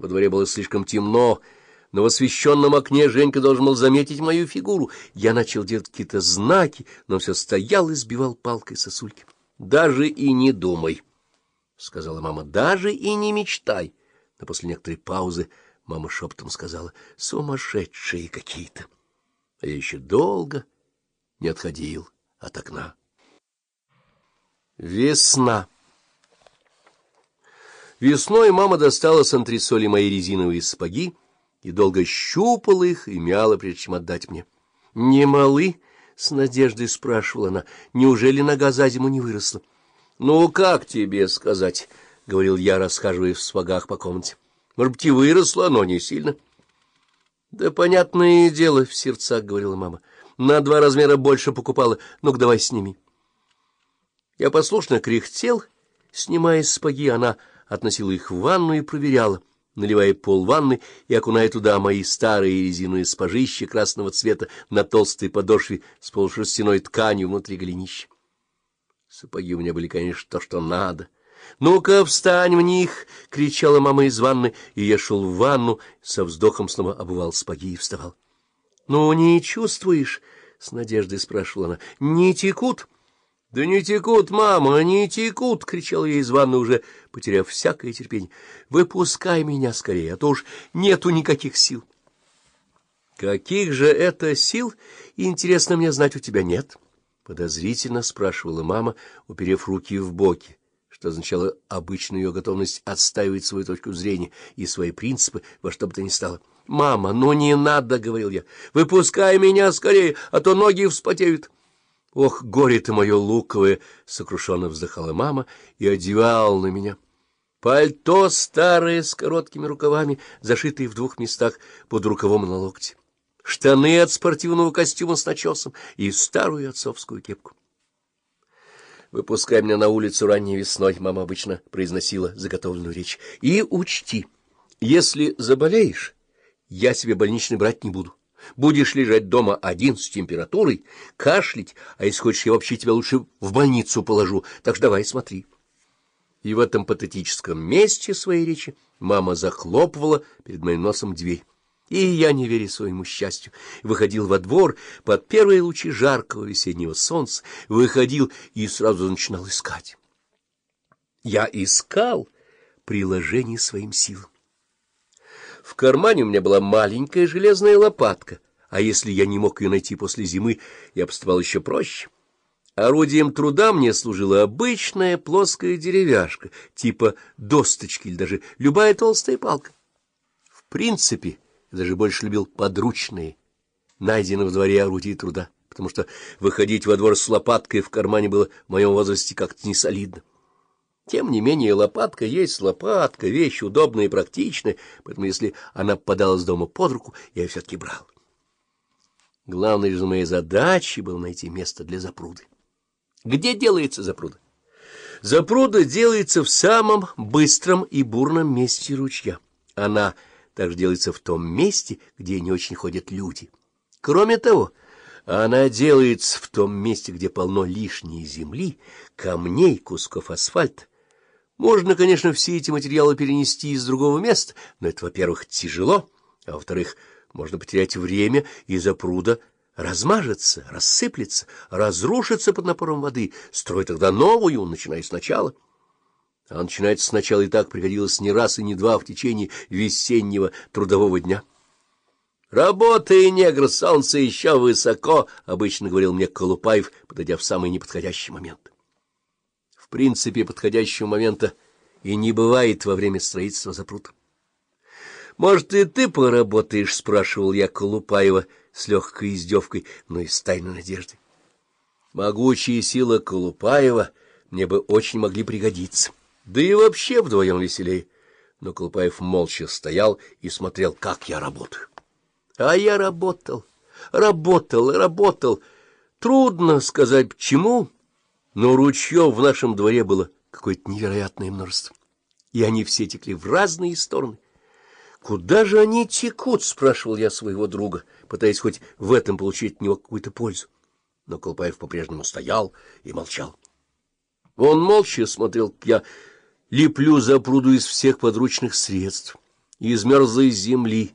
Во дворе было слишком темно, но в освещенном окне Женька должен был заметить мою фигуру. Я начал делать какие-то знаки, но все стоял и сбивал палкой сосульки. — Даже и не думай, — сказала мама, — даже и не мечтай. Но после некоторой паузы мама шептом сказала, — сумасшедшие какие-то. А я еще долго не отходил от окна. Весна. Весной мама достала с антресоли мои резиновые сапоги и долго щупала их и мяла, прежде чем отдать мне. — Не малы? — с надеждой спрашивала она. — Неужели нога за зиму не выросла? — Ну, как тебе сказать? — говорил я, расхаживая в сапогах по комнате. — Может быть, и выросла, но не сильно. — Да понятное дело, — в сердцах говорила мама. — На два размера больше покупала. Ну-ка, давай сними. Я послушно кряхтел, снимая сапоги, она относила их в ванну и проверяла, наливая пол ванны и окуная туда мои старые резиновые спожища красного цвета на толстой подошве с полушерстяной тканью внутри голенища. Сапоги у меня были, конечно, то, что надо. «Ну-ка, встань в них!» — кричала мама из ванны, и я шел в ванну, со вздохом снова обувал сапоги и вставал. «Ну, не чувствуешь?» — с надеждой спрашивала она. «Не текут?» — Да не текут, мама, не текут! — кричал я из ванны, уже потеряв всякое терпение. — Выпускай меня скорее, а то уж нету никаких сил. — Каких же это сил, интересно мне знать, у тебя нет? — подозрительно спрашивала мама, уперев руки в боки, что означало обычную ее готовность отстаивать свою точку зрения и свои принципы во что бы то ни стало. — Мама, ну не надо, — говорил я, — выпускай меня скорее, а то ноги вспотеют. — Ох, горе ты мое луковое! — сокрушенно вздыхала мама и одевала на меня. Пальто старое с короткими рукавами, зашитые в двух местах под рукавом на локте. Штаны от спортивного костюма с начесом и старую отцовскую кепку. «Выпускай меня на улицу ранней весной», — мама обычно произносила заготовленную речь. «И учти, если заболеешь, я себе больничный брать не буду. Будешь лежать дома один с температурой, кашлять, а если хочешь, я вообще тебя лучше в больницу положу, так что давай смотри. И в этом патетическом месте своей речи мама захлопывала перед моим носом дверь. И я, не веря своему счастью, выходил во двор под первые лучи жаркого весеннего солнца, выходил и сразу начинал искать. Я искал приложение своим силам. В кармане у меня была маленькая железная лопатка, а если я не мог ее найти после зимы, я поступал еще проще. Орудием труда мне служила обычная плоская деревяшка, типа досточки или даже любая толстая палка. В принципе, я даже больше любил подручные, найденные в дворе орудия труда, потому что выходить во двор с лопаткой в кармане было в моем возрасте как-то несолидно. Тем не менее, лопатка есть лопатка, вещь удобная и практичная, поэтому если она попадалась дома под руку, я ее все-таки брал. Главной же моей задачей было найти место для запруды. Где делается запруда? Запруда делается в самом быстром и бурном месте ручья. Она также делается в том месте, где не очень ходят люди. Кроме того, она делается в том месте, где полно лишней земли, камней, кусков асфальта, можно, конечно, все эти материалы перенести из другого места, но это, во-первых, тяжело, а во-вторых, можно потерять время и запруда размажется, рассыплется, разрушится под напором воды, строй тогда новую, начиная сначала. А начинать сначала и так приходилось не раз и не два в течение весеннего трудового дня. «Работай, негр, солнце еще высоко», — обычно говорил мне Колупаев, подойдя в самый неподходящий момент принципе подходящего момента и не бывает во время строительства запрут. «Может, и ты поработаешь?» — спрашивал я Колупаева с легкой издевкой, но и с тайной надеждой. Могучие силы Колупаева мне бы очень могли пригодиться, да и вообще вдвоем веселее. Но Колупаев молча стоял и смотрел, как я работаю. А я работал, работал, работал. Трудно сказать, почему но ручьев в нашем дворе было какое-то невероятное множество, и они все текли в разные стороны. «Куда же они текут?» — спрашивал я своего друга, пытаясь хоть в этом получить от него какую-то пользу. Но Колпаев по-прежнему стоял и молчал. Он молча смотрел, как я леплю за пруду из всех подручных средств. из мерзлой земли,